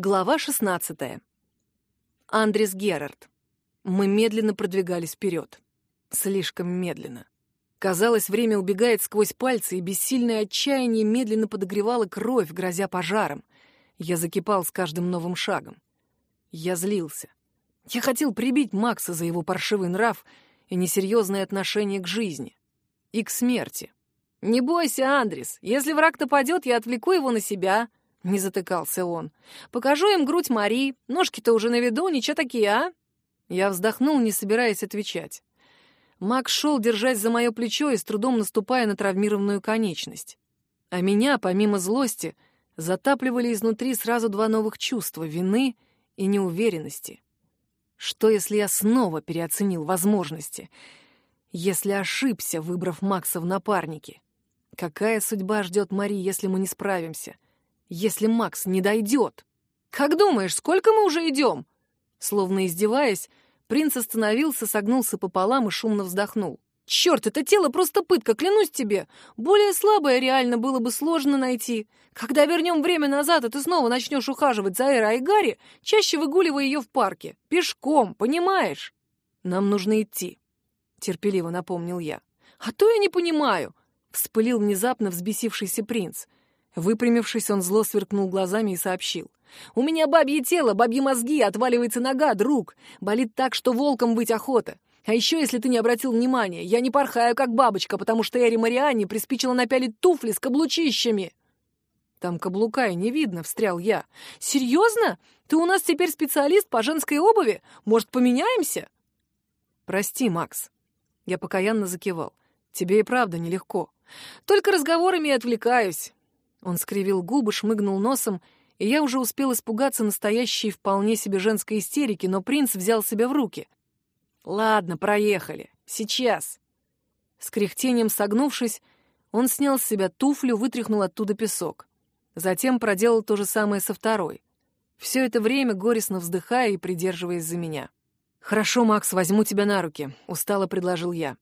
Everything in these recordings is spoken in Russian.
Глава 16. Андрес Герард. Мы медленно продвигались вперед. Слишком медленно. Казалось, время убегает сквозь пальцы, и бессильное отчаяние медленно подогревало кровь, грозя пожаром. Я закипал с каждым новым шагом. Я злился. Я хотел прибить Макса за его паршивый нрав и несерьезное отношение к жизни. И к смерти. «Не бойся, Андрес. Если враг нападет, я отвлеку его на себя», — не затыкался он. «Покажу им грудь Мари. Ножки-то уже на виду, ничего такие, а?» Я вздохнул, не собираясь отвечать. Макс шел, держась за мое плечо и с трудом наступая на травмированную конечность. А меня, помимо злости, затапливали изнутри сразу два новых чувства — вины и неуверенности. Что, если я снова переоценил возможности? Если ошибся, выбрав Макса в напарнике? Какая судьба ждет Мари, если мы не справимся? — если Макс не дойдет? Как думаешь, сколько мы уже идем? Словно издеваясь, принц остановился, согнулся пополам и шумно вздохнул. Черт, это тело просто пытка, клянусь тебе. Более слабое реально было бы сложно найти. Когда вернем время назад, и ты снова начнешь ухаживать за Эра и Гарри, чаще выгуливая ее в парке. Пешком, понимаешь? Нам нужно идти, — терпеливо напомнил я. А то я не понимаю, — вспылил внезапно взбесившийся принц. Выпрямившись, он зло сверкнул глазами и сообщил. «У меня бабье тело, бабьи мозги, отваливается нога, друг. Болит так, что волком быть охота. А еще, если ты не обратил внимания, я не порхаю, как бабочка, потому что Эри Марианне приспичило напялить туфли с каблучищами». «Там каблука и не видно», — встрял я. «Серьезно? Ты у нас теперь специалист по женской обуви? Может, поменяемся?» «Прости, Макс». Я покаянно закивал. «Тебе и правда нелегко. Только разговорами и отвлекаюсь. Он скривил губы, шмыгнул носом, и я уже успел испугаться настоящей вполне себе женской истерики, но принц взял себя в руки. «Ладно, проехали. Сейчас». С кряхтением согнувшись, он снял с себя туфлю, вытряхнул оттуда песок. Затем проделал то же самое со второй. Все это время горестно вздыхая и придерживаясь за меня. «Хорошо, Макс, возьму тебя на руки», — устало предложил я.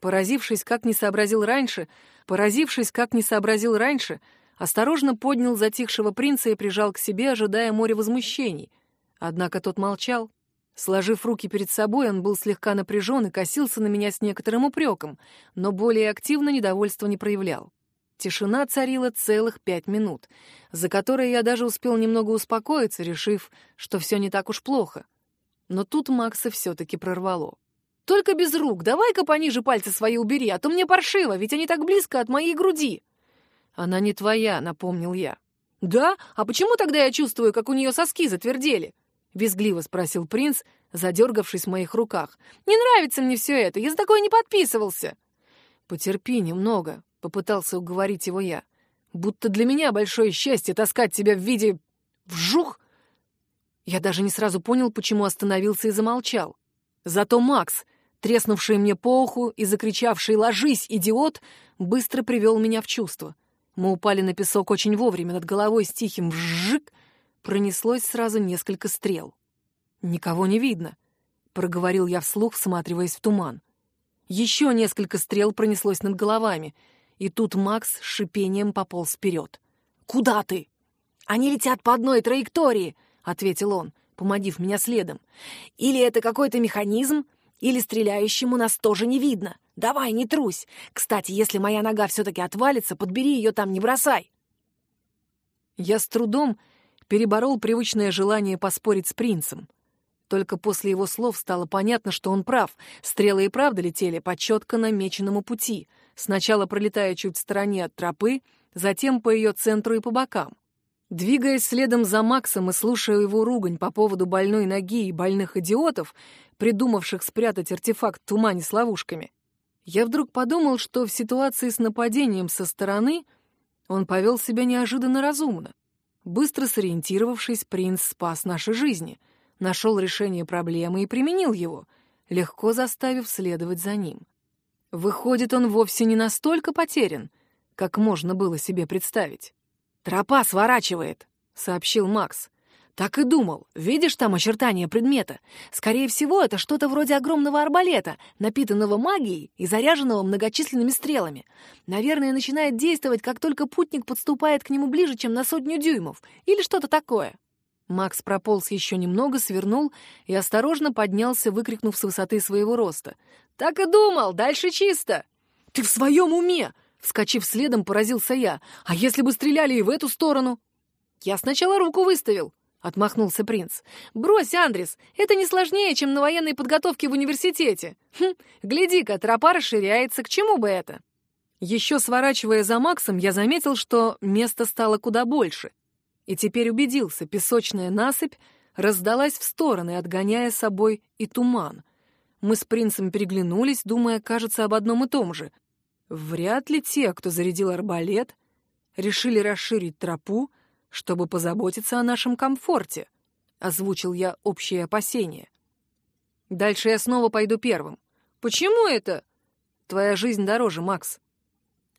Поразившись, как не сообразил раньше, поразившись, как не сообразил раньше, осторожно поднял затихшего принца и прижал к себе, ожидая моря возмущений. Однако тот молчал. Сложив руки перед собой, он был слегка напряжен и косился на меня с некоторым упреком, но более активно недовольства не проявлял. Тишина царила целых пять минут, за которые я даже успел немного успокоиться, решив, что все не так уж плохо. Но тут Макса все-таки прорвало. «Только без рук, давай-ка пониже пальцы свои убери, а то мне паршиво, ведь они так близко от моей груди!» «Она не твоя», — напомнил я. «Да? А почему тогда я чувствую, как у нее соски затвердели?» — визгливо спросил принц, задергавшись в моих руках. «Не нравится мне все это, я за такое не подписывался». «Потерпи немного», — попытался уговорить его я. «Будто для меня большое счастье таскать тебя в виде... вжух!» Я даже не сразу понял, почему остановился и замолчал. Зато Макс, треснувший мне по уху и закричавший «Ложись, идиот!», быстро привел меня в чувство — мы упали на песок очень вовремя, над головой с тихим «вжик» пронеслось сразу несколько стрел. «Никого не видно», — проговорил я вслух, всматриваясь в туман. Еще несколько стрел пронеслось над головами, и тут Макс с шипением пополз вперед. «Куда ты?» «Они летят по одной траектории», — ответил он, помодив меня следом. «Или это какой-то механизм, или стреляющему нас тоже не видно. Давай, не трусь. Кстати, если моя нога все-таки отвалится, подбери ее там, не бросай. Я с трудом переборол привычное желание поспорить с принцем. Только после его слов стало понятно, что он прав. Стрелы и правда летели по четко намеченному пути, сначала пролетая чуть в стороне от тропы, затем по ее центру и по бокам. Двигаясь следом за Максом и слушая его ругань по поводу больной ноги и больных идиотов, придумавших спрятать артефакт в с ловушками, я вдруг подумал, что в ситуации с нападением со стороны он повел себя неожиданно разумно. Быстро сориентировавшись, принц спас наши жизни, нашел решение проблемы и применил его, легко заставив следовать за ним. Выходит, он вовсе не настолько потерян, как можно было себе представить. «Тропа сворачивает», — сообщил Макс. «Так и думал. Видишь там очертания предмета? Скорее всего, это что-то вроде огромного арбалета, напитанного магией и заряженного многочисленными стрелами. Наверное, начинает действовать, как только путник подступает к нему ближе, чем на сотню дюймов. Или что-то такое». Макс прополз еще немного, свернул и осторожно поднялся, выкрикнув с высоты своего роста. «Так и думал, дальше чисто!» «Ты в своем уме!» Вскочив следом, поразился я. «А если бы стреляли и в эту сторону?» «Я сначала руку выставил», — отмахнулся принц. «Брось, Андрес, это не сложнее, чем на военной подготовке в университете. Хм, гляди-ка, тропа расширяется, к чему бы это?» Еще сворачивая за Максом, я заметил, что места стало куда больше. И теперь убедился, песочная насыпь раздалась в стороны, отгоняя собой и туман. Мы с принцем переглянулись, думая, кажется, об одном и том же. Вряд ли те, кто зарядил арбалет, решили расширить тропу, чтобы позаботиться о нашем комфорте, — озвучил я общее опасение. Дальше я снова пойду первым. Почему это? Твоя жизнь дороже, Макс.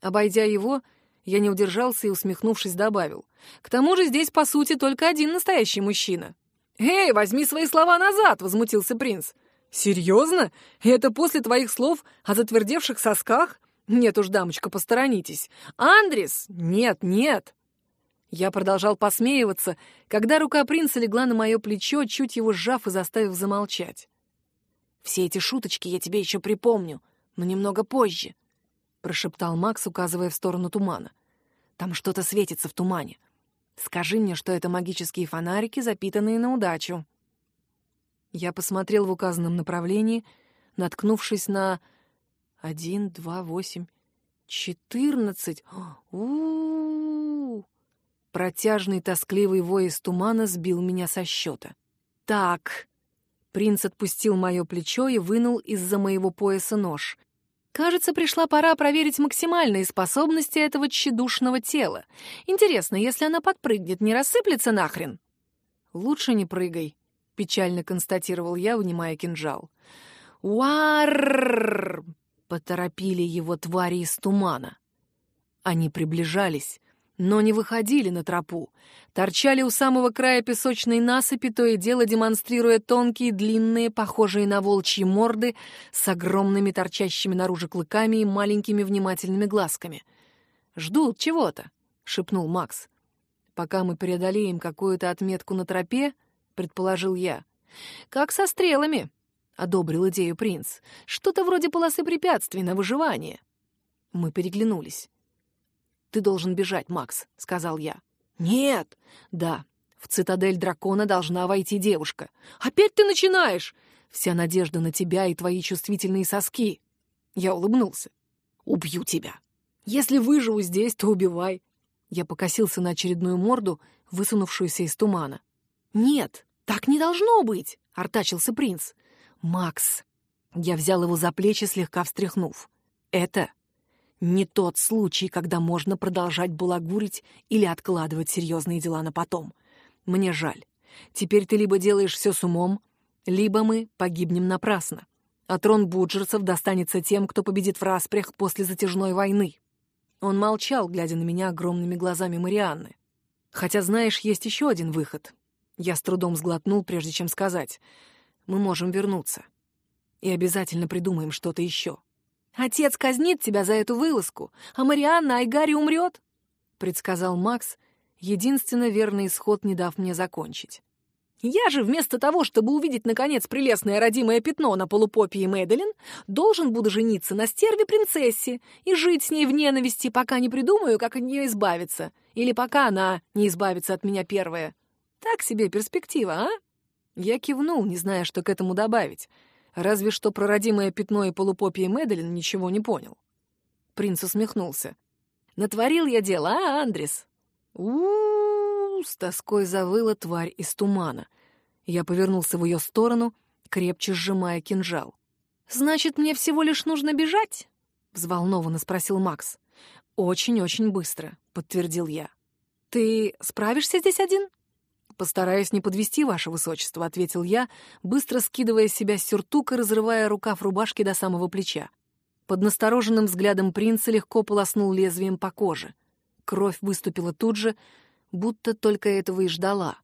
Обойдя его, я не удержался и, усмехнувшись, добавил. К тому же здесь, по сути, только один настоящий мужчина. «Эй, возьми свои слова назад!» — возмутился принц. «Серьезно? Это после твоих слов о затвердевших сосках? Нет уж, дамочка, посторонитесь. Андрис? Нет, нет!» Я продолжал посмеиваться, когда рука принца легла на мое плечо, чуть его сжав и заставив замолчать. «Все эти шуточки я тебе еще припомню, но немного позже», — прошептал Макс, указывая в сторону тумана. «Там что-то светится в тумане. Скажи мне, что это магические фонарики, запитанные на удачу». Я посмотрел в указанном направлении, наткнувшись на... Один, два, восемь, четырнадцать... у Протяжный тоскливый вой из тумана сбил меня со счета. «Так...» Принц отпустил мое плечо и вынул из-за моего пояса нож. Кажется, пришла пора проверить максимальные способности этого тщедушного тела. Интересно, если она подпрыгнет, не рассыплется нахрен? Лучше не прыгай, печально констатировал я, вынимая кинжал. Уарр! Поторопили его твари из тумана. Они приближались, но не выходили на тропу. Торчали у самого края песочной насыпи, то и дело демонстрируя тонкие, длинные, похожие на волчьи морды, с огромными торчащими наружу клыками и маленькими внимательными глазками. «Ждут чего-то», — шепнул Макс. «Пока мы преодолеем какую-то отметку на тропе», — предположил я. «Как со стрелами», — одобрил идею принц. «Что-то вроде полосы препятствий на выживание». Мы переглянулись. «Ты должен бежать, Макс», — сказал я. «Нет!» «Да, в цитадель дракона должна войти девушка. Опять ты начинаешь!» «Вся надежда на тебя и твои чувствительные соски». Я улыбнулся. «Убью тебя. Если выживу здесь, то убивай». Я покосился на очередную морду, высунувшуюся из тумана. «Нет, так не должно быть!» — артачился принц. «Макс!» Я взял его за плечи, слегка встряхнув. «Это не тот случай, когда можно продолжать балагурить или откладывать серьезные дела на потом. Мне жаль. Теперь ты либо делаешь все с умом, либо мы погибнем напрасно. А трон Буджерцев достанется тем, кто победит в распрях после затяжной войны. Он молчал, глядя на меня огромными глазами Марианны. Хотя, знаешь, есть еще один выход. Я с трудом сглотнул, прежде чем сказать. Мы можем вернуться. И обязательно придумаем что-то еще. Отец казнит тебя за эту вылазку, а Марианна Айгари умрет, — предсказал Макс, единственно верный исход, не дав мне закончить. Я же вместо того, чтобы увидеть, наконец, прелестное родимое пятно на полупопии Мэдалин, должен буду жениться на стерве-принцессе и жить с ней в ненависти, пока не придумаю, как от нее избавиться, или пока она не избавится от меня первая. Так себе перспектива, а? Я кивнул, не зная, что к этому добавить — Разве что про родимое пятно и полупопие Мэдалин ничего не понял. Принц усмехнулся. «Натворил я дело, а, Андрес?» у, -у, -у с тоской завыла тварь из тумана. Я повернулся в ее сторону, крепче сжимая кинжал. «Значит, мне всего лишь нужно бежать?» — взволнованно спросил Макс. «Очень-очень быстро», — подтвердил я. «Ты справишься здесь один?» «Постараюсь не подвести ваше высочество», — ответил я, быстро скидывая с себя сюртук и разрывая рукав рубашки до самого плеча. Под настороженным взглядом принца легко полоснул лезвием по коже. Кровь выступила тут же, будто только этого и ждала,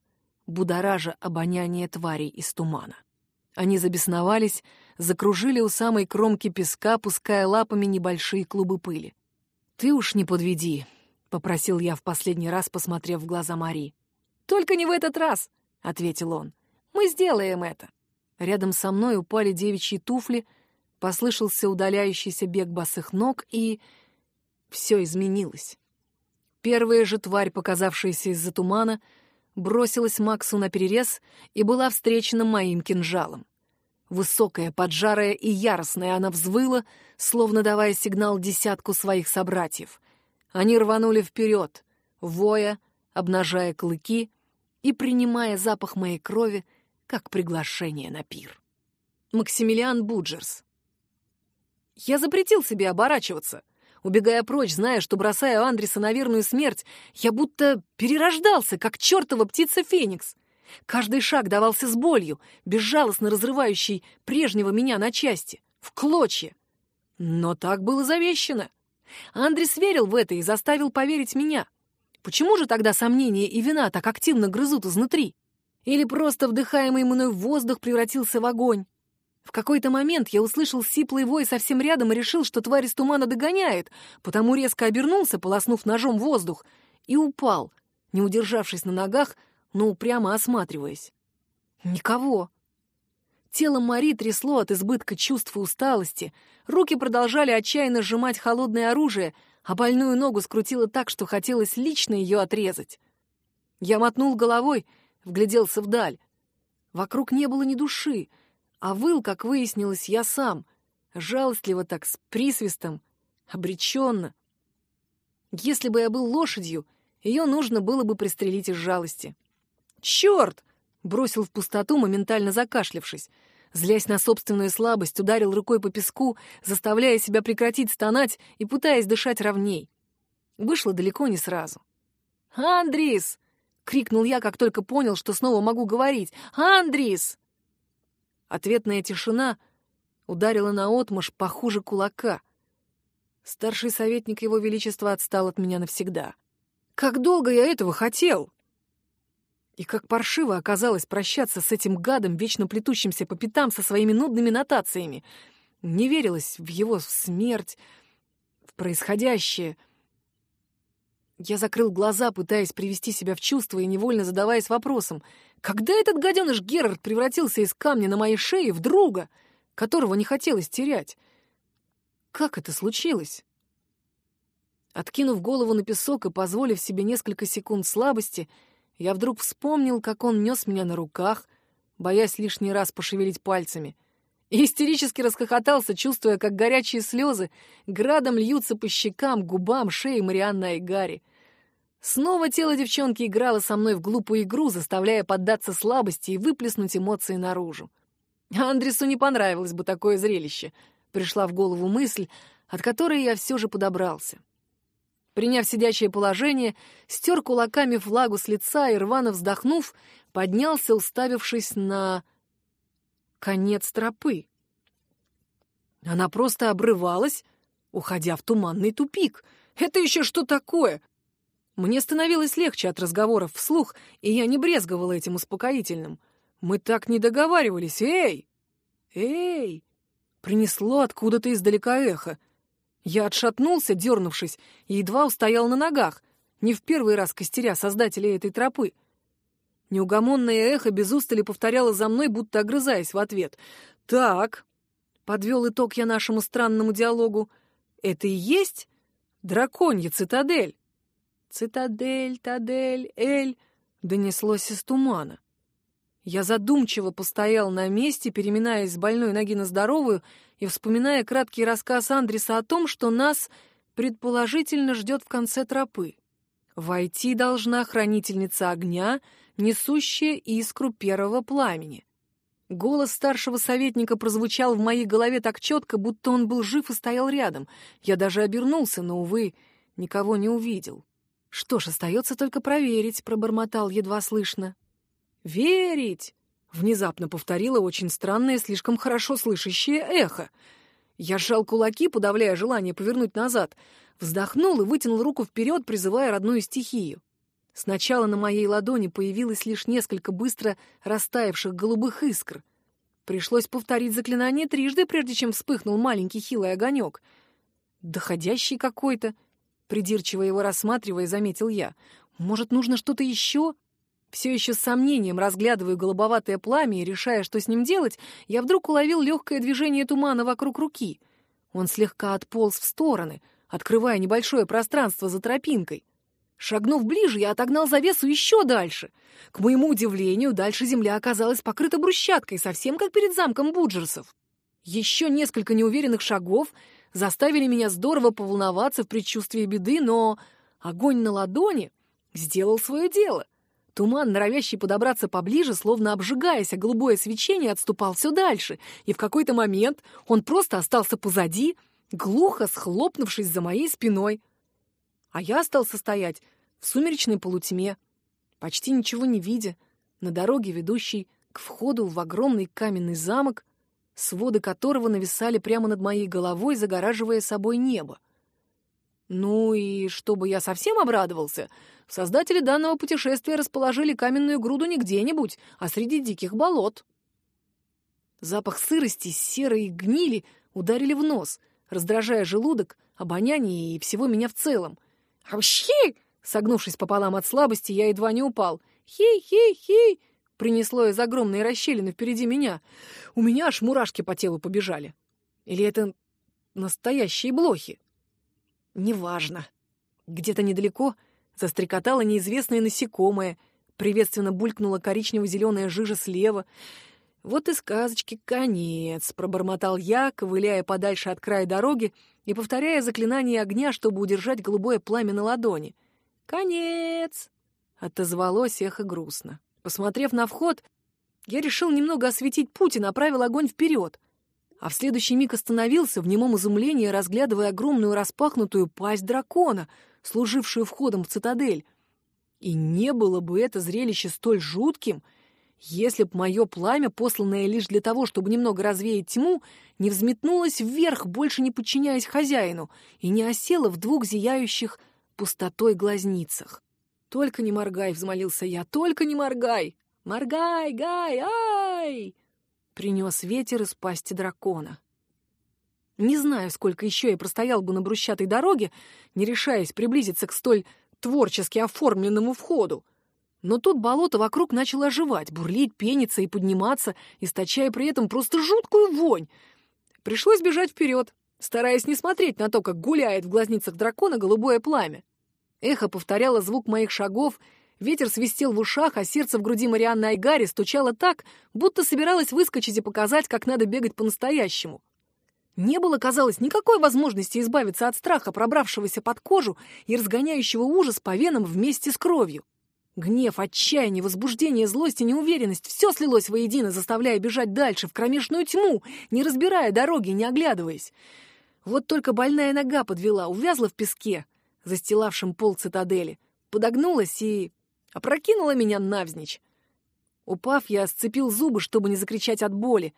будоража обоняние тварей из тумана. Они забесновались, закружили у самой кромки песка, пуская лапами небольшие клубы пыли. «Ты уж не подведи», — попросил я в последний раз, посмотрев в глаза Мари. «Только не в этот раз!» — ответил он. «Мы сделаем это». Рядом со мной упали девичьи туфли, послышался удаляющийся бег босых ног, и все изменилось. Первая же тварь, показавшаяся из-за тумана, бросилась Максу на перерез и была встречена моим кинжалом. Высокая, поджарая и яростная, она взвыла, словно давая сигнал десятку своих собратьев. Они рванули вперед, воя, обнажая клыки и принимая запах моей крови как приглашение на пир. Максимилиан Буджерс. Я запретил себе оборачиваться. Убегая прочь, зная, что бросаю Андреса на верную смерть, я будто перерождался, как чертова птица Феникс. Каждый шаг давался с болью, безжалостно разрывающий прежнего меня на части, в клочья. Но так было завещено. Андрес верил в это и заставил поверить меня. Почему же тогда сомнения и вина так активно грызут изнутри? Или просто вдыхаемый мной воздух превратился в огонь? В какой-то момент я услышал сиплый вой совсем рядом и решил, что тварь из тумана догоняет, потому резко обернулся, полоснув ножом воздух, и упал, не удержавшись на ногах, но упрямо осматриваясь. Никого. Тело Мари трясло от избытка чувств и усталости, руки продолжали отчаянно сжимать холодное оружие, а больную ногу скрутило так, что хотелось лично ее отрезать. Я мотнул головой, вгляделся вдаль. Вокруг не было ни души, а выл, как выяснилось, я сам, жалостливо так, с присвистом, обреченно. Если бы я был лошадью, ее нужно было бы пристрелить из жалости. «Черт!» — бросил в пустоту, моментально закашлявшись. Злясь на собственную слабость, ударил рукой по песку, заставляя себя прекратить стонать и пытаясь дышать ровней. Вышло далеко не сразу. «Андрис!» — крикнул я, как только понял, что снова могу говорить. «Андрис!» Ответная тишина ударила на наотмашь похуже кулака. Старший советник Его Величества отстал от меня навсегда. Как долго я этого хотел! И как паршиво оказалось прощаться с этим гадом, вечно плетущимся по пятам со своими нудными нотациями. Не верилось в его смерть, в происходящее — я закрыл глаза, пытаясь привести себя в чувство и невольно задаваясь вопросом, когда этот гаденыш Герард превратился из камня на моей шее в друга, которого не хотелось терять? Как это случилось? Откинув голову на песок и позволив себе несколько секунд слабости, я вдруг вспомнил, как он нес меня на руках, боясь лишний раз пошевелить пальцами, и истерически расхохотался, чувствуя, как горячие слезы градом льются по щекам, губам, шее Марианны Айгари. Снова тело девчонки играло со мной в глупую игру, заставляя поддаться слабости и выплеснуть эмоции наружу. Андресу не понравилось бы такое зрелище. Пришла в голову мысль, от которой я все же подобрался. Приняв сидячее положение, стер кулаками влагу с лица и, рвано вздохнув, поднялся, уставившись на конец тропы. Она просто обрывалась, уходя в туманный тупик. Это еще что такое? Мне становилось легче от разговоров вслух, и я не брезговала этим успокоительным. Мы так не договаривались. Эй! Эй! Принесло откуда-то издалека эхо. Я отшатнулся, дернувшись, и едва устоял на ногах, не в первый раз костеря создателей этой тропы — Неугомонное эхо без устали повторяло за мной, будто огрызаясь в ответ. «Так», — подвел итог я нашему странному диалогу, — «это и есть драконья цитадель?» «Цитадель, Тадель, Эль», — донеслось из тумана. Я задумчиво постоял на месте, переминаясь с больной ноги на здоровую и вспоминая краткий рассказ Андреса о том, что нас предположительно ждет в конце тропы. Войти должна хранительница огня — несущая искру первого пламени. Голос старшего советника прозвучал в моей голове так четко, будто он был жив и стоял рядом. Я даже обернулся, но, увы, никого не увидел. «Что ж, остается только проверить», — пробормотал едва слышно. «Верить!» — внезапно повторило очень странное, слишком хорошо слышащее эхо. Я сжал кулаки, подавляя желание повернуть назад, вздохнул и вытянул руку вперед, призывая родную стихию. Сначала на моей ладони появилось лишь несколько быстро растаявших голубых искр. Пришлось повторить заклинание трижды, прежде чем вспыхнул маленький хилый огонек. «Доходящий какой-то», — придирчиво его рассматривая, заметил я. «Может, нужно что-то еще?» Все еще с сомнением разглядываю голубоватое пламя и решая, что с ним делать, я вдруг уловил легкое движение тумана вокруг руки. Он слегка отполз в стороны, открывая небольшое пространство за тропинкой. Шагнув ближе, я отогнал завесу еще дальше. К моему удивлению, дальше земля оказалась покрыта брусчаткой, совсем как перед замком Буджерсов. Еще несколько неуверенных шагов заставили меня здорово поволноваться в предчувствии беды, но огонь на ладони сделал свое дело. Туман, норовящий подобраться поближе, словно обжигаясь, а голубое свечение отступал все дальше, и в какой-то момент он просто остался позади, глухо схлопнувшись за моей спиной. А я остался стоять в сумеречной полутьме, почти ничего не видя, на дороге, ведущей к входу в огромный каменный замок, своды которого нависали прямо над моей головой, загораживая собой небо. Ну и чтобы я совсем обрадовался, создатели данного путешествия расположили каменную груду не где-нибудь, а среди диких болот. Запах сырости, серой и гнили ударили в нос, раздражая желудок, обоняние и всего меня в целом. «Хи!» Согнувшись пополам от слабости, я едва не упал. «Хи-хи-хи!» принесло из огромной расщелины впереди меня. У меня аж мурашки по телу побежали. Или это настоящие блохи? Неважно. Где-то недалеко застрекотало неизвестное насекомое, приветственно булькнула коричнево-зеленая жижа слева. Вот и сказочки конец, пробормотал я, ковыляя подальше от края дороги и повторяя заклинание огня, чтобы удержать голубое пламя на ладони. «Конец!» — отозвалось эхо грустно. Посмотрев на вход, я решил немного осветить путь и направил огонь вперед а в следующий миг остановился в немом изумлении, разглядывая огромную распахнутую пасть дракона, служившую входом в цитадель. И не было бы это зрелище столь жутким, если б мое пламя, посланное лишь для того, чтобы немного развеять тьму, не взметнулось вверх, больше не подчиняясь хозяину, и не осело в двух зияющих пустотой глазницах. «Только не моргай!» — взмолился я. «Только не моргай! Моргай, Гай, ай!» Принес ветер из пасти дракона. Не знаю, сколько еще я простоял бы на брусчатой дороге, не решаясь приблизиться к столь творчески оформленному входу. Но тут болото вокруг начало оживать, бурлить, пениться и подниматься, источая при этом просто жуткую вонь. Пришлось бежать вперед, стараясь не смотреть на то, как гуляет в глазницах дракона голубое пламя. Эхо повторяло звук моих шагов — Ветер свистел в ушах, а сердце в груди Марианны Айгари стучало так, будто собиралось выскочить и показать, как надо бегать по-настоящему. Не было, казалось, никакой возможности избавиться от страха, пробравшегося под кожу и разгоняющего ужас по венам вместе с кровью. Гнев, отчаяние, возбуждение, злость и неуверенность — все слилось воедино, заставляя бежать дальше, в кромешную тьму, не разбирая дороги, не оглядываясь. Вот только больная нога подвела, увязла в песке, застилавшем пол цитадели, подогнулась и опрокинула меня навзничь. Упав, я сцепил зубы, чтобы не закричать от боли,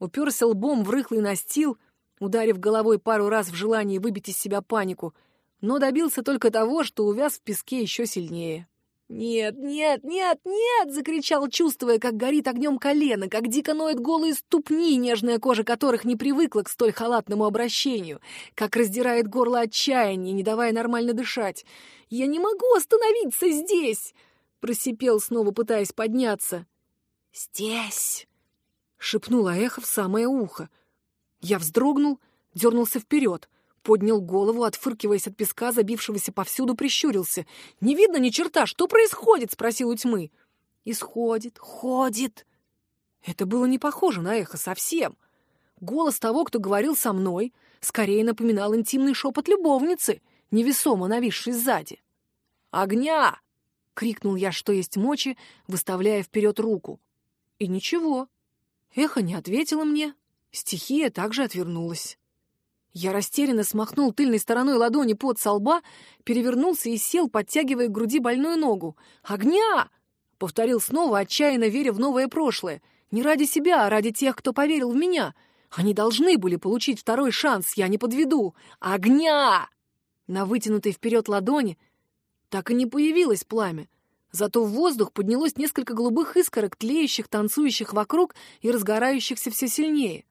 уперся лбом в рыхлый настил, ударив головой пару раз в желании выбить из себя панику, но добился только того, что увяз в песке еще сильнее. «Нет, нет, нет, нет!» — закричал, чувствуя, как горит огнем колено, как дико ноет голые ступни, нежная кожа которых не привыкла к столь халатному обращению, как раздирает горло отчаяние, не давая нормально дышать. «Я не могу остановиться здесь!» Просипел, снова пытаясь подняться. «Здесь!» — шепнуло эхо в самое ухо. Я вздрогнул, дернулся вперед, поднял голову, отфыркиваясь от песка, забившегося повсюду, прищурился. «Не видно ни черта! Что происходит?» — спросил у тьмы. «Исходит, ходит!» Это было не похоже на эхо совсем. Голос того, кто говорил со мной, скорее напоминал интимный шепот любовницы, невесомо нависшей сзади. «Огня!» — крикнул я, что есть мочи, выставляя вперед руку. И ничего. Эхо не ответило мне, стихия также отвернулась. Я растерянно смахнул тыльной стороной ладони под со лба, перевернулся и сел, подтягивая к груди больную ногу. «Огня!» — повторил снова, отчаянно веря в новое прошлое. «Не ради себя, а ради тех, кто поверил в меня. Они должны были получить второй шанс, я не подведу. Огня!» На вытянутой вперед ладони — так и не появилось пламя. Зато в воздух поднялось несколько голубых искорок, тлеющих, танцующих вокруг и разгорающихся все сильнее.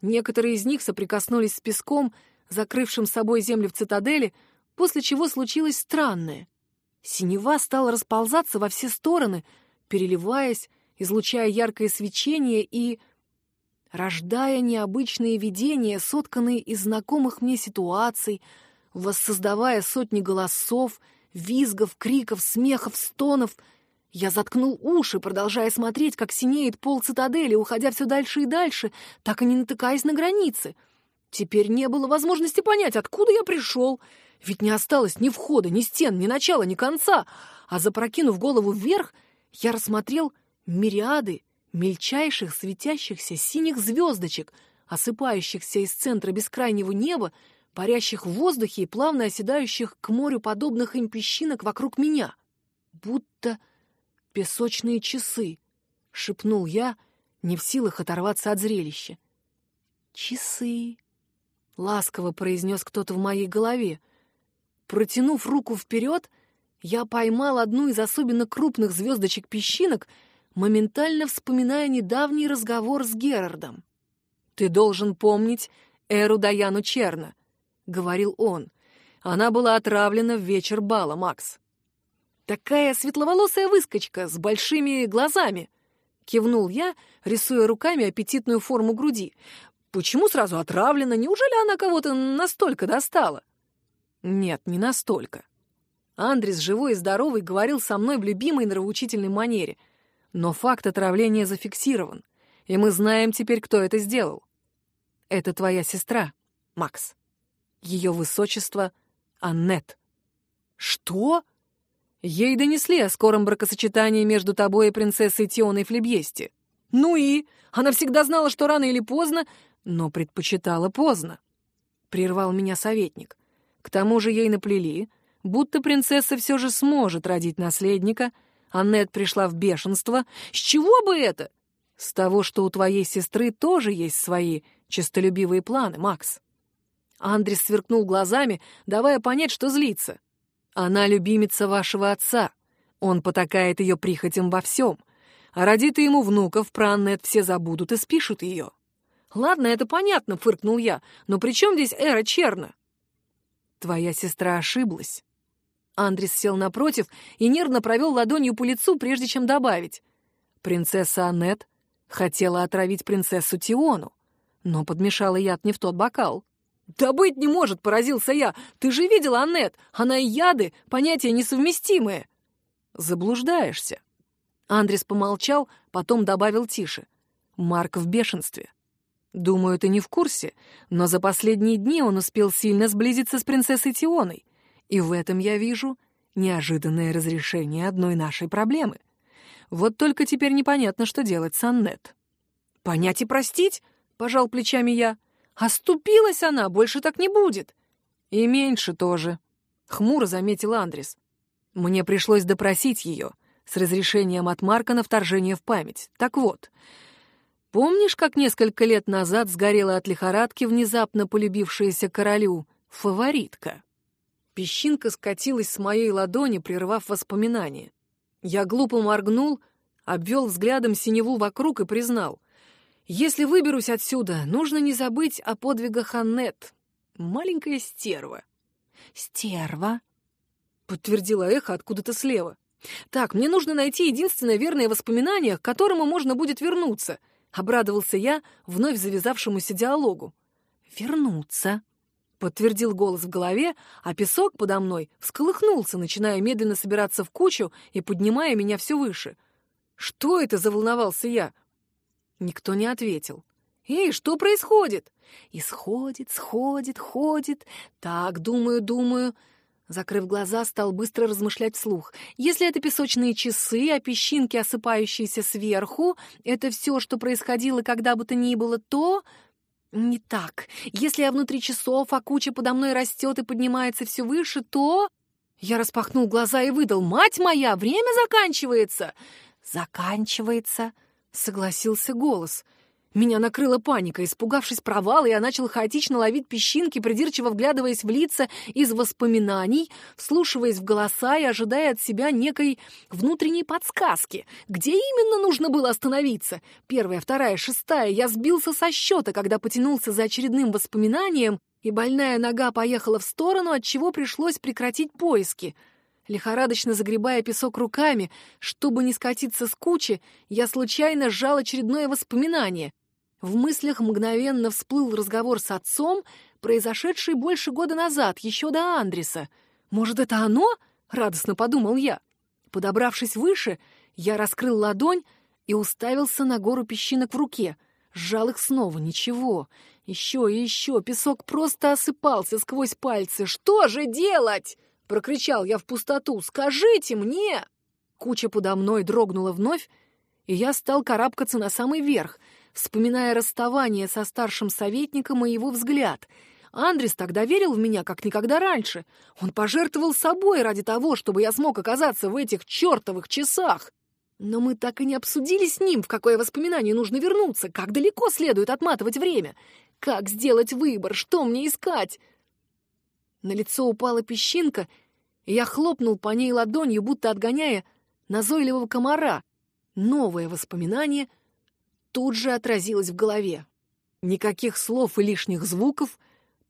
Некоторые из них соприкоснулись с песком, закрывшим собой землю в цитадели, после чего случилось странное. Синева стала расползаться во все стороны, переливаясь, излучая яркое свечение и рождая необычные видения, сотканные из знакомых мне ситуаций, воссоздавая сотни голосов, визгов, криков, смехов, стонов. Я заткнул уши, продолжая смотреть, как синеет пол цитадели, уходя все дальше и дальше, так и не натыкаясь на границы. Теперь не было возможности понять, откуда я пришел, ведь не осталось ни входа, ни стен, ни начала, ни конца, а запрокинув голову вверх, я рассмотрел мириады мельчайших светящихся синих звездочек, осыпающихся из центра бескрайнего неба, парящих в воздухе и плавно оседающих к морю подобных им песчинок вокруг меня. Будто песочные часы, — шепнул я, не в силах оторваться от зрелища. «Часы», — ласково произнес кто-то в моей голове. Протянув руку вперед, я поймал одну из особенно крупных звездочек-песчинок — моментально вспоминая недавний разговор с Герардом. «Ты должен помнить Эру Даяну Черна», — говорил он. «Она была отравлена в вечер бала, Макс». «Такая светловолосая выскочка с большими глазами», — кивнул я, рисуя руками аппетитную форму груди. «Почему сразу отравлена? Неужели она кого-то настолько достала?» «Нет, не настолько». Андрес, живой и здоровый, говорил со мной в любимой нравоучительной манере — но факт отравления зафиксирован, и мы знаем теперь, кто это сделал. Это твоя сестра, Макс. Ее высочество Аннет. Что? Ей донесли о скором бракосочетании между тобой и принцессой Тионой Флебьести. Ну и? Она всегда знала, что рано или поздно, но предпочитала поздно. Прервал меня советник. К тому же ей наплели, будто принцесса все же сможет родить наследника — Аннет пришла в бешенство. «С чего бы это?» «С того, что у твоей сестры тоже есть свои честолюбивые планы, Макс». Андрес сверкнул глазами, давая понять, что злится. «Она любимица вашего отца. Он потакает ее прихотям во всем. А родит ему внуков, про Аннет все забудут и спишут ее». «Ладно, это понятно», — фыркнул я. «Но при чем здесь Эра Черна?» «Твоя сестра ошиблась. Андрес сел напротив и нервно провел ладонью по лицу, прежде чем добавить. Принцесса Аннет хотела отравить принцессу Тиону, но подмешала яд не в тот бокал. «Да быть не может!» — поразился я. «Ты же видела Аннет! Она и яды — понятия несовместимые!» «Заблуждаешься!» Андрес помолчал, потом добавил тише. «Марк в бешенстве. Думаю, ты не в курсе, но за последние дни он успел сильно сблизиться с принцессой Тионой. И в этом я вижу неожиданное разрешение одной нашей проблемы. Вот только теперь непонятно, что делать с Аннет. «Понять и простить?» — пожал плечами я. «Оступилась она, больше так не будет». «И меньше тоже», — хмуро заметил Андрес. «Мне пришлось допросить ее с разрешением от Марка на вторжение в память. Так вот, помнишь, как несколько лет назад сгорела от лихорадки внезапно полюбившаяся королю фаворитка?» Песчинка скатилась с моей ладони, прервав воспоминания. Я глупо моргнул, обвел взглядом синеву вокруг и признал. Если выберусь отсюда, нужно не забыть о подвигах Аннет. Маленькая стерва. «Стерва?» — подтвердила эхо откуда-то слева. «Так, мне нужно найти единственное верное воспоминание, к которому можно будет вернуться», — обрадовался я вновь завязавшемуся диалогу. «Вернуться», Подтвердил голос в голове, а песок подо мной всколыхнулся, начиная медленно собираться в кучу и поднимая меня все выше. «Что это?» — заволновался я. Никто не ответил. «Эй, что происходит?» «Исходит, сходит, ходит. Так, думаю, думаю». Закрыв глаза, стал быстро размышлять вслух. Если это песочные часы, а песчинки, осыпающиеся сверху, это все, что происходило когда бы то ни было, то... Не так. Если я внутри часов, а куча подо мной растет и поднимается все выше, то... Я распахнул глаза и выдал. «Мать моя, время заканчивается!» «Заканчивается», — согласился голос. Меня накрыла паника. Испугавшись провала, я начал хаотично ловить песчинки, придирчиво вглядываясь в лица из воспоминаний, вслушиваясь в голоса и ожидая от себя некой внутренней подсказки. Где именно нужно было остановиться? Первая, вторая, шестая. Я сбился со счета, когда потянулся за очередным воспоминанием, и больная нога поехала в сторону, от чего пришлось прекратить поиски. Лихорадочно загребая песок руками, чтобы не скатиться с кучи, я случайно сжал очередное воспоминание. В мыслях мгновенно всплыл разговор с отцом, произошедший больше года назад, еще до Андреса. «Может, это оно?» — радостно подумал я. Подобравшись выше, я раскрыл ладонь и уставился на гору песчинок в руке. Сжал их снова. Ничего. Еще и еще. Песок просто осыпался сквозь пальцы. «Что же делать?» Прокричал я в пустоту. «Скажите мне!» Куча подо мной дрогнула вновь, и я стал карабкаться на самый верх, вспоминая расставание со старшим советником и его взгляд. Андрес тогда верил в меня, как никогда раньше. Он пожертвовал собой ради того, чтобы я смог оказаться в этих чертовых часах. Но мы так и не обсудили с ним, в какое воспоминание нужно вернуться, как далеко следует отматывать время, как сделать выбор, что мне искать. На лицо упала песчинка, я хлопнул по ней ладонью, будто отгоняя назойливого комара. Новое воспоминание тут же отразилось в голове. Никаких слов и лишних звуков,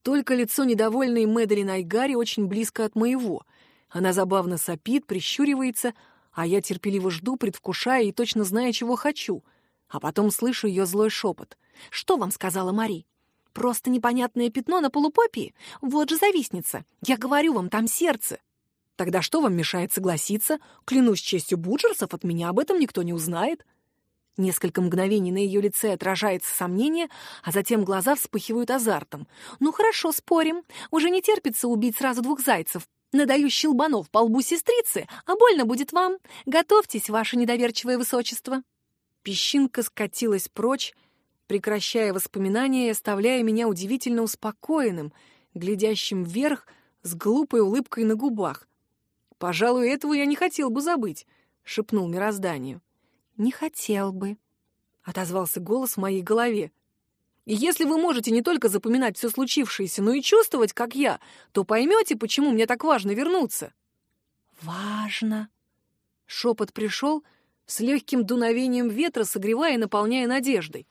только лицо недовольной Мэдалин Айгари очень близко от моего. Она забавно сопит, прищуривается, а я терпеливо жду, предвкушая и точно зная, чего хочу. А потом слышу ее злой шепот. «Что вам сказала Мари?» Просто непонятное пятно на полупопии? Вот же завистница. Я говорю вам, там сердце. Тогда что вам мешает согласиться? Клянусь честью Буджерсов, от меня об этом никто не узнает. Несколько мгновений на ее лице отражается сомнение, а затем глаза вспыхивают азартом. «Ну хорошо, спорим. Уже не терпится убить сразу двух зайцев. Надаю щелбанов по лбу сестрицы, а больно будет вам. Готовьтесь, ваше недоверчивое высочество». Песчинка скатилась прочь, прекращая воспоминания и оставляя меня удивительно успокоенным, глядящим вверх с глупой улыбкой на губах. «Пожалуй, этого я не хотел бы забыть», — шепнул мирозданию. «Не хотел бы», — отозвался голос в моей голове. «И если вы можете не только запоминать все случившееся, но и чувствовать, как я, то поймете, почему мне так важно вернуться». «Важно». Шепот пришел с легким дуновением ветра, согревая и наполняя надеждой.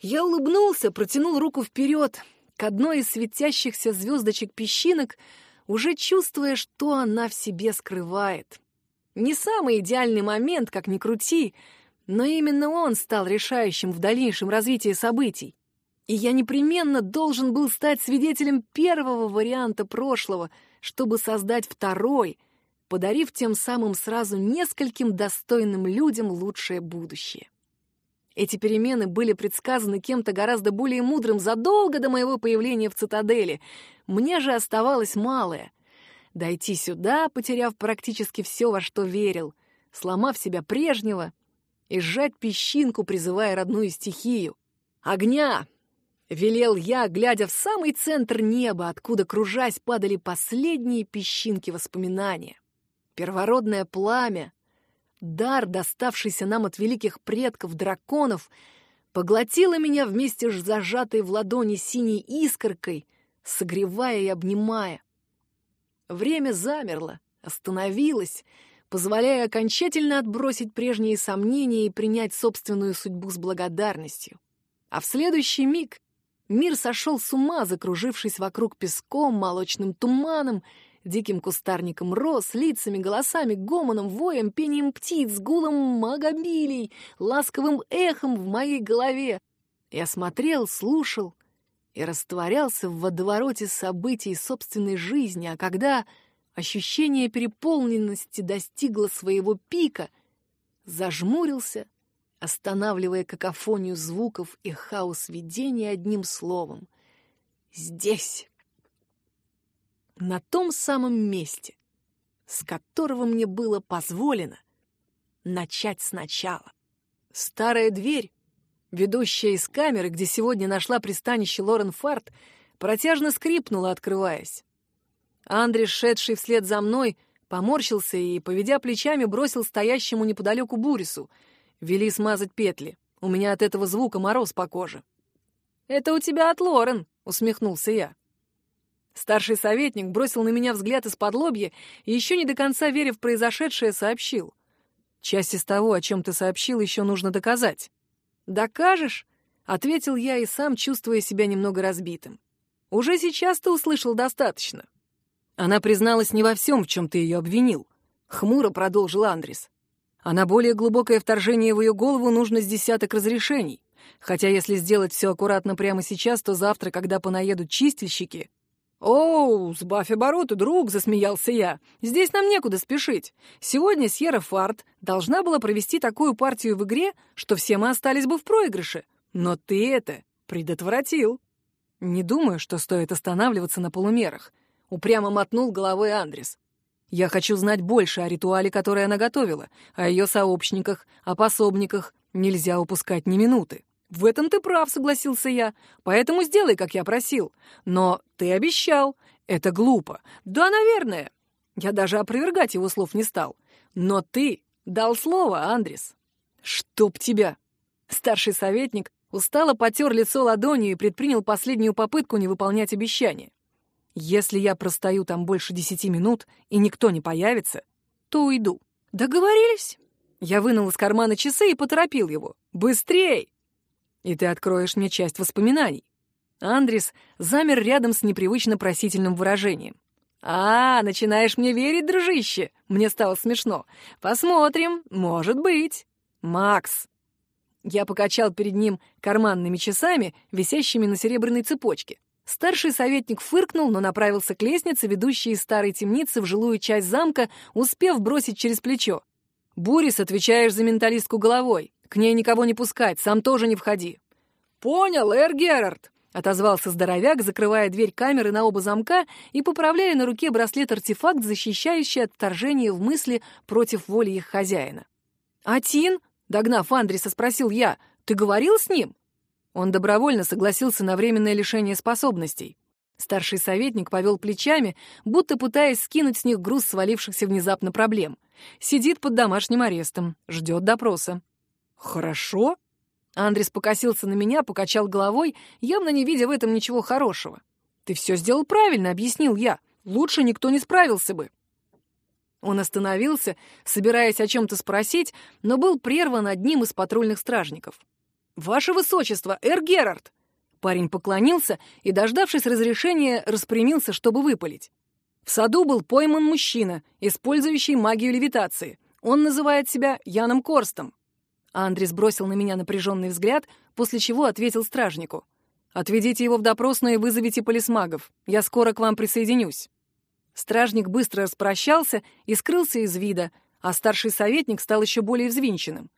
Я улыбнулся, протянул руку вперед к одной из светящихся звездочек-песчинок, уже чувствуя, что она в себе скрывает. Не самый идеальный момент, как ни крути, но именно он стал решающим в дальнейшем развитии событий. И я непременно должен был стать свидетелем первого варианта прошлого, чтобы создать второй, подарив тем самым сразу нескольким достойным людям лучшее будущее. Эти перемены были предсказаны кем-то гораздо более мудрым задолго до моего появления в цитадели. Мне же оставалось малое — дойти сюда, потеряв практически все, во что верил, сломав себя прежнего и сжать песчинку, призывая родную стихию. «Огня!» — велел я, глядя в самый центр неба, откуда, кружась, падали последние песчинки воспоминания. Первородное пламя, дар, доставшийся нам от великих предков драконов, поглотила меня вместе с зажатой в ладони синей искоркой, согревая и обнимая. Время замерло, остановилось, позволяя окончательно отбросить прежние сомнения и принять собственную судьбу с благодарностью. А в следующий миг мир сошел с ума, закружившись вокруг песком, молочным туманом диким кустарником роз, лицами, голосами, гомоном, воем, пением птиц, гулом магобилей, ласковым эхом в моей голове. Я смотрел, слушал и растворялся в водовороте событий собственной жизни, а когда ощущение переполненности достигло своего пика, зажмурился, останавливая какофонию звуков и хаос видения одним словом. Здесь на том самом месте, с которого мне было позволено начать сначала. Старая дверь, ведущая из камеры, где сегодня нашла пристанище Лорен Фарт, протяжно скрипнула, открываясь. Андрей, шедший вслед за мной, поморщился и, поведя плечами, бросил стоящему неподалеку Бурису. Вели смазать петли. У меня от этого звука мороз по коже. «Это у тебя от Лорен», — усмехнулся я. Старший советник бросил на меня взгляд из-под лобья и, еще не до конца веря в произошедшее, сообщил. «Часть из того, о чем ты сообщил, еще нужно доказать». «Докажешь?» — ответил я и сам, чувствуя себя немного разбитым. «Уже сейчас ты услышал достаточно». Она призналась не во всем, в чем ты ее обвинил. Хмуро продолжил Андрис. А на более глубокое вторжение в ее голову нужно с десяток разрешений. Хотя если сделать все аккуратно прямо сейчас, то завтра, когда понаедут чистильщики... «Оу, сбавь обороты, друг!» — засмеялся я. «Здесь нам некуда спешить. Сегодня Сьерра Фарт должна была провести такую партию в игре, что все мы остались бы в проигрыше. Но ты это предотвратил». «Не думаю, что стоит останавливаться на полумерах», — упрямо мотнул головой Андрес. «Я хочу знать больше о ритуале, который она готовила, о ее сообщниках, о пособниках. Нельзя упускать ни минуты». «В этом ты прав», — согласился я. «Поэтому сделай, как я просил. Но ты обещал. Это глупо. Да, наверное». Я даже опровергать его слов не стал. «Но ты дал слово, Андрес». «Чтоб тебя!» Старший советник устало потер лицо ладонью и предпринял последнюю попытку не выполнять обещание. «Если я простою там больше десяти минут, и никто не появится, то уйду». «Договорились?» Я вынул из кармана часы и поторопил его. «Быстрей!» И ты откроешь мне часть воспоминаний». Андрис замер рядом с непривычно просительным выражением. «А, начинаешь мне верить, дружище?» Мне стало смешно. «Посмотрим, может быть. Макс». Я покачал перед ним карманными часами, висящими на серебряной цепочке. Старший советник фыркнул, но направился к лестнице, ведущей из старой темницы в жилую часть замка, успев бросить через плечо. «Бурис, отвечаешь за менталистку головой. К ней никого не пускать, сам тоже не входи». «Понял, Эр Герард», — отозвался здоровяк, закрывая дверь камеры на оба замка и поправляя на руке браслет-артефакт, защищающий от вторжения в мысли против воли их хозяина. «Атин?» — догнав Андриса, спросил я. «Ты говорил с ним?» Он добровольно согласился на временное лишение способностей. Старший советник повел плечами, будто пытаясь скинуть с них груз свалившихся внезапно проблем. Сидит под домашним арестом, ждет допроса. «Хорошо?» Андрес покосился на меня, покачал головой, явно не видя в этом ничего хорошего. «Ты все сделал правильно», — объяснил я. «Лучше никто не справился бы». Он остановился, собираясь о чем-то спросить, но был прерван одним из патрульных стражников. «Ваше высочество, эр Герард!» Парень поклонился и, дождавшись разрешения, распрямился, чтобы выпалить. В саду был пойман мужчина, использующий магию левитации. Он называет себя Яном Корстом. Андрес бросил на меня напряженный взгляд, после чего ответил стражнику. «Отведите его в допросную и вызовите полисмагов. Я скоро к вам присоединюсь». Стражник быстро распрощался и скрылся из вида, а старший советник стал еще более взвинченным.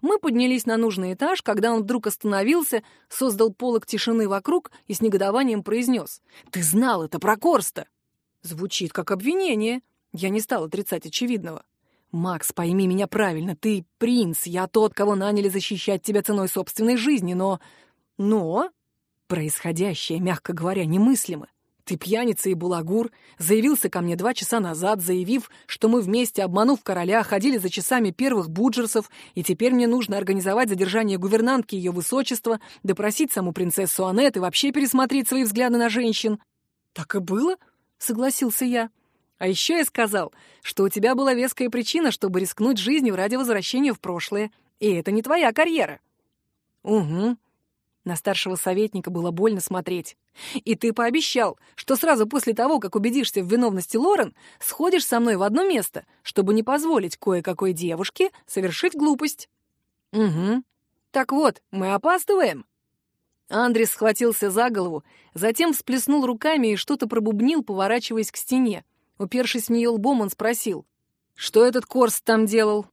Мы поднялись на нужный этаж, когда он вдруг остановился, создал полок тишины вокруг и с негодованием произнес. «Ты знал это про Корста!» Звучит как обвинение. Я не стал отрицать очевидного. «Макс, пойми меня правильно, ты принц, я тот, кого наняли защищать тебя ценой собственной жизни, но... Но... Происходящее, мягко говоря, немыслимо. Ты пьяница и булагур, заявился ко мне два часа назад, заявив, что мы вместе, обманув короля, ходили за часами первых буджерсов, и теперь мне нужно организовать задержание гувернантки ее высочества, допросить саму принцессу Аннет и вообще пересмотреть свои взгляды на женщин. «Так и было?» — согласился я. А еще я сказал, что у тебя была веская причина, чтобы рискнуть жизнью ради возвращения в прошлое, и это не твоя карьера. Угу. На старшего советника было больно смотреть. И ты пообещал, что сразу после того, как убедишься в виновности Лорен, сходишь со мной в одно место, чтобы не позволить кое-какой девушке совершить глупость. Угу. Так вот, мы опаздываем. Андрес схватился за голову, затем всплеснул руками и что-то пробубнил, поворачиваясь к стене. Упершись в нее лбом, он спросил, что этот Корс там делал.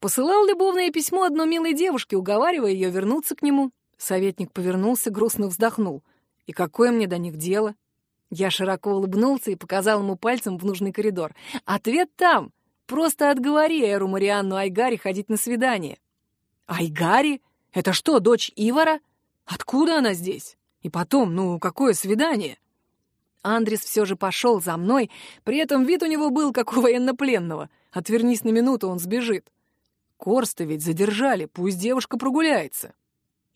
Посылал любовное письмо одной милой девушке, уговаривая ее вернуться к нему. Советник повернулся, грустно вздохнул. И какое мне до них дело? Я широко улыбнулся и показал ему пальцем в нужный коридор. Ответ там. Просто отговори Эру Марианну Айгари ходить на свидание. Айгари? Это что, дочь Ивара? Откуда она здесь? И потом, ну, какое свидание? Андрес все же пошел за мной, при этом вид у него был, как у военнопленного. Отвернись на минуту, он сбежит. Корста ведь задержали, пусть девушка прогуляется.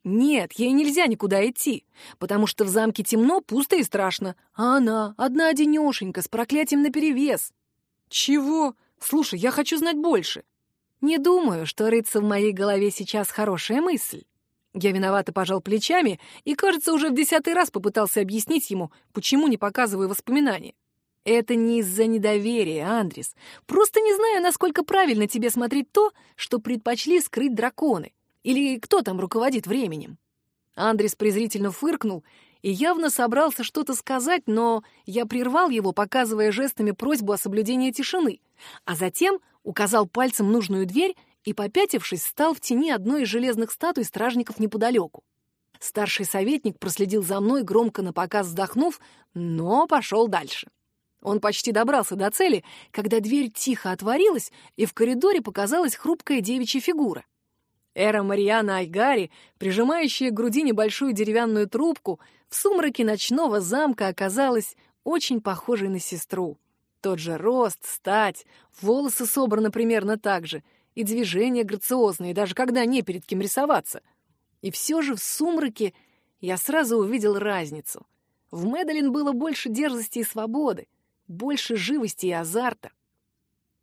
Нет, ей нельзя никуда идти, потому что в замке темно, пусто и страшно, а она одна-одинешенька, с проклятием наперевес. Чего? Слушай, я хочу знать больше. Не думаю, что рыться в моей голове сейчас хорошая мысль. Я виновато пожал плечами и, кажется, уже в десятый раз попытался объяснить ему, почему не показываю воспоминания. Это не из-за недоверия, Андрис. Просто не знаю, насколько правильно тебе смотреть то, что предпочли скрыть драконы. Или кто там руководит временем. Андрис презрительно фыркнул и явно собрался что-то сказать, но я прервал его, показывая жестами просьбу о соблюдении тишины, а затем указал пальцем нужную дверь и, попятившись, стал в тени одной из железных статуй стражников неподалеку. Старший советник проследил за мной, громко напоказ вздохнув, но пошел дальше. Он почти добрался до цели, когда дверь тихо отворилась, и в коридоре показалась хрупкая девичья фигура. Эра Мариана Айгари, прижимающая к груди небольшую деревянную трубку, в сумраке ночного замка оказалась очень похожей на сестру. Тот же рост, стать, волосы собраны примерно так же, и движения грациозные, даже когда не перед кем рисоваться. И все же в сумраке я сразу увидел разницу. В Медалин было больше дерзости и свободы, больше живости и азарта.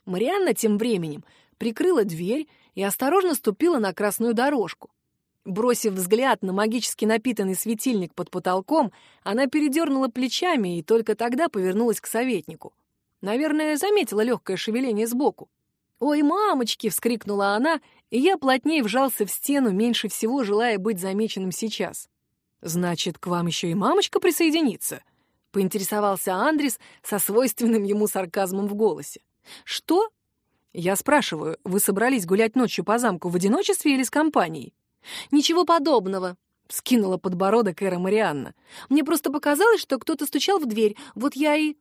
Марианна тем временем прикрыла дверь и осторожно ступила на красную дорожку. Бросив взгляд на магически напитанный светильник под потолком, она передернула плечами и только тогда повернулась к советнику. Наверное, заметила легкое шевеление сбоку. «Ой, мамочки!» — вскрикнула она, и я плотнее вжался в стену, меньше всего желая быть замеченным сейчас. «Значит, к вам еще и мамочка присоединится?» — поинтересовался Андрис со свойственным ему сарказмом в голосе. «Что?» «Я спрашиваю, вы собрались гулять ночью по замку в одиночестве или с компанией?» «Ничего подобного», — скинула подбородок Эра Марианна. «Мне просто показалось, что кто-то стучал в дверь, вот я и...»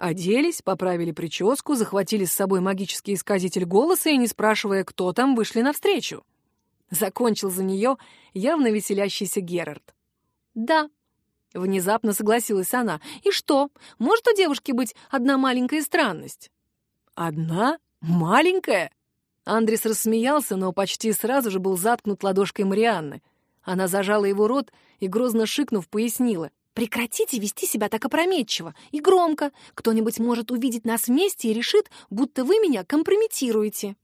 Оделись, поправили прическу, захватили с собой магический исказитель голоса и, не спрашивая, кто там, вышли навстречу. Закончил за нее явно веселящийся Герард. «Да», — внезапно согласилась она. «И что? Может у девушки быть одна маленькая странность?» «Одна? Маленькая?» Андрес рассмеялся, но почти сразу же был заткнут ладошкой Марианны. Она зажала его рот и, грозно шикнув, пояснила. Прекратите вести себя так опрометчиво и громко. Кто-нибудь может увидеть нас вместе и решит, будто вы меня компрометируете».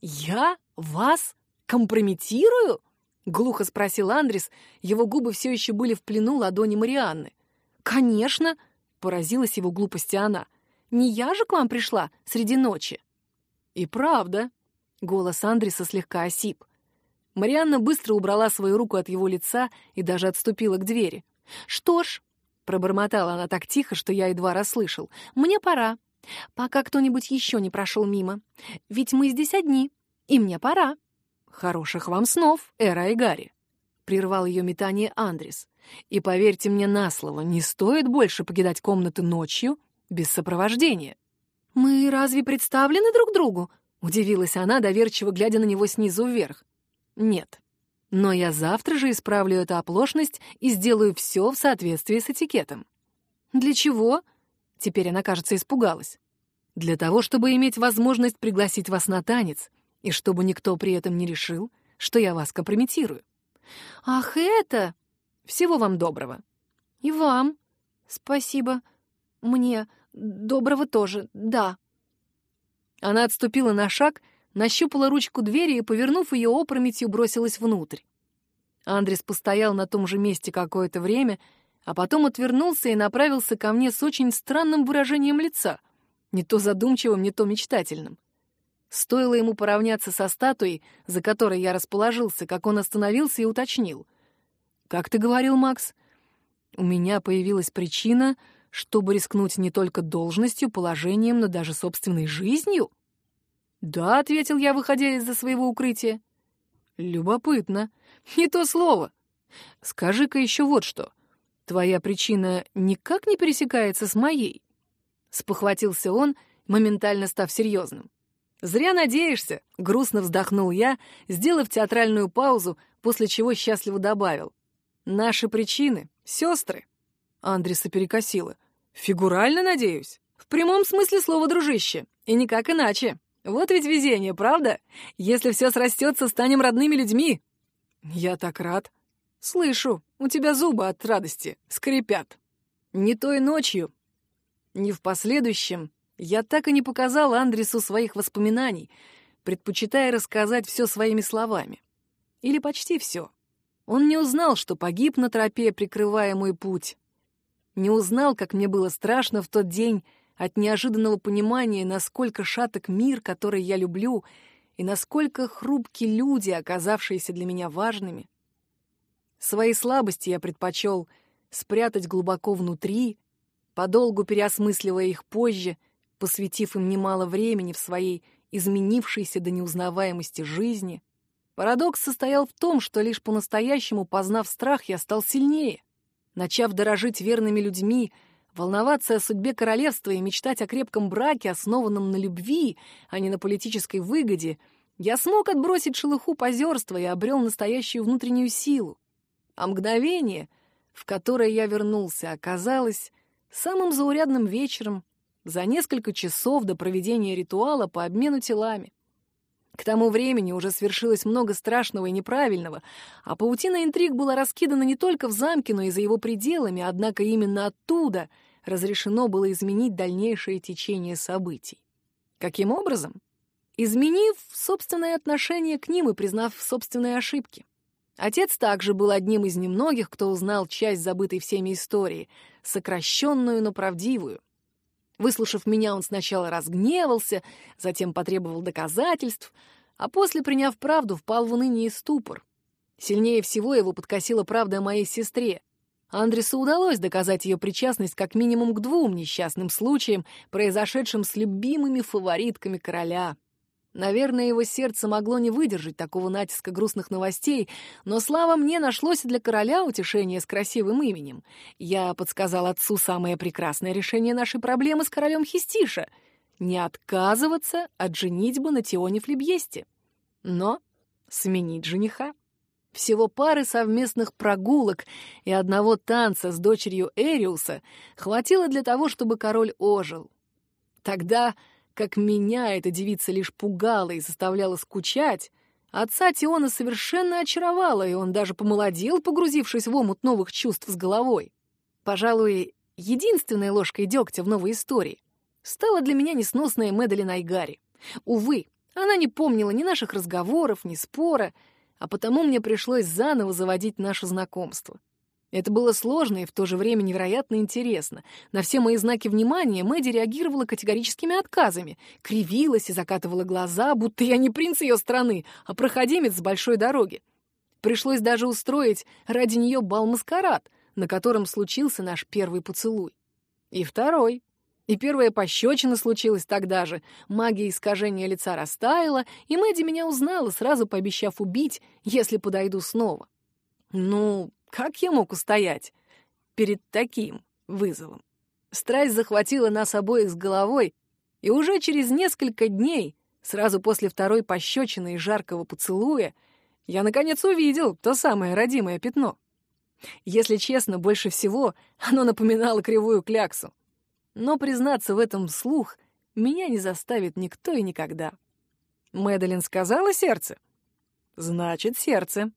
«Я вас компрометирую?» — глухо спросил Андрис. Его губы все еще были в плену ладони Марианны. «Конечно!» — поразилась его глупости она. «Не я же к вам пришла среди ночи?» «И правда!» — голос Андриса слегка осип. Марианна быстро убрала свою руку от его лица и даже отступила к двери. «Что ж», — пробормотала она так тихо, что я едва расслышал, — «мне пора, пока кто-нибудь еще не прошел мимо. Ведь мы здесь одни, и мне пора». «Хороших вам снов, Эра и Гарри», — прервал ее метание Андрис. «И поверьте мне на слово, не стоит больше покидать комнаты ночью без сопровождения». «Мы разве представлены друг другу?» — удивилась она, доверчиво глядя на него снизу вверх. «Нет, но я завтра же исправлю эту оплошность и сделаю все в соответствии с этикетом. Для чего? Теперь она, кажется, испугалась. Для того, чтобы иметь возможность пригласить вас на танец, и чтобы никто при этом не решил, что я вас компрометирую. Ах, это! Всего вам доброго. И вам. Спасибо. Мне доброго тоже, да. Она отступила на шаг, нащупала ручку двери и, повернув ее опрометью, бросилась внутрь. Андрес постоял на том же месте какое-то время, а потом отвернулся и направился ко мне с очень странным выражением лица, не то задумчивым, не то мечтательным. Стоило ему поравняться со статуей, за которой я расположился, как он остановился и уточнил. «Как ты говорил, Макс? У меня появилась причина, чтобы рискнуть не только должностью, положением, но даже собственной жизнью?» «Да», — ответил я, выходя из-за своего укрытия. «Любопытно. Не то слово. Скажи-ка еще вот что. Твоя причина никак не пересекается с моей?» Спохватился он, моментально став серьезным. «Зря надеешься», — грустно вздохнул я, сделав театральную паузу, после чего счастливо добавил. «Наши причины — сестры». Андреса перекосила. «Фигурально, надеюсь?» «В прямом смысле слова, дружище, и никак иначе. Вот ведь везение, правда? Если все срастется, станем родными людьми. Я так рад. Слышу, у тебя зубы от радости скрипят. Не той ночью, ни в последующем я так и не показал Андресу своих воспоминаний, предпочитая рассказать все своими словами. Или почти все. Он не узнал, что погиб на тропе, прикрывая мой путь. Не узнал, как мне было страшно в тот день от неожиданного понимания, насколько шаток мир, который я люблю, и насколько хрупки люди, оказавшиеся для меня важными. Свои слабости я предпочел спрятать глубоко внутри, подолгу переосмысливая их позже, посвятив им немало времени в своей изменившейся до неузнаваемости жизни. Парадокс состоял в том, что лишь по-настоящему познав страх, я стал сильнее. Начав дорожить верными людьми, волноваться о судьбе королевства и мечтать о крепком браке, основанном на любви, а не на политической выгоде, я смог отбросить шелуху позерства и обрел настоящую внутреннюю силу. А мгновение, в которое я вернулся, оказалось самым заурядным вечером за несколько часов до проведения ритуала по обмену телами. К тому времени уже свершилось много страшного и неправильного, а паутина интриг была раскидана не только в замке, но и за его пределами, однако именно оттуда разрешено было изменить дальнейшее течение событий. Каким образом? Изменив собственное отношение к ним и признав собственные ошибки. Отец также был одним из немногих, кто узнал часть забытой всеми истории, сокращенную, но правдивую. Выслушав меня, он сначала разгневался, затем потребовал доказательств, а после, приняв правду, впал в уныние и ступор. Сильнее всего его подкосила правда о моей сестре. Андресу удалось доказать ее причастность как минимум к двум несчастным случаям, произошедшим с любимыми фаворитками короля. Наверное, его сердце могло не выдержать такого натиска грустных новостей, но слава мне нашлось для короля утешение с красивым именем. Я подсказал отцу самое прекрасное решение нашей проблемы с королем Хистиша — не отказываться от женитьбы на Тионе Флебьесте, но сменить жениха. Всего пары совместных прогулок и одного танца с дочерью Эриуса хватило для того, чтобы король ожил. Тогда как меня эта девица лишь пугала и заставляла скучать, отца Тиона совершенно очаровала, и он даже помолодел, погрузившись в омут новых чувств с головой. Пожалуй, единственной ложкой дегтя в новой истории стала для меня несносная Мэдалин Айгари. Увы, она не помнила ни наших разговоров, ни спора, а потому мне пришлось заново заводить наше знакомство. Это было сложно и в то же время невероятно интересно. На все мои знаки внимания Мэдди реагировала категорическими отказами, кривилась и закатывала глаза, будто я не принц ее страны, а проходимец с большой дороги. Пришлось даже устроить ради нее бал-маскарад, на котором случился наш первый поцелуй. И второй. И первая пощечина случилась тогда же. Магия искажения лица растаяла, и Мэдди меня узнала, сразу пообещав убить, если подойду снова. Ну, как я мог устоять перед таким вызовом? Страсть захватила нас обоих с головой, и уже через несколько дней, сразу после второй пощечины и жаркого поцелуя, я, наконец, увидел то самое родимое пятно. Если честно, больше всего оно напоминало кривую кляксу. Но признаться в этом вслух меня не заставит никто и никогда. Мэдалин сказала сердце? Значит, сердце.